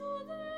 to the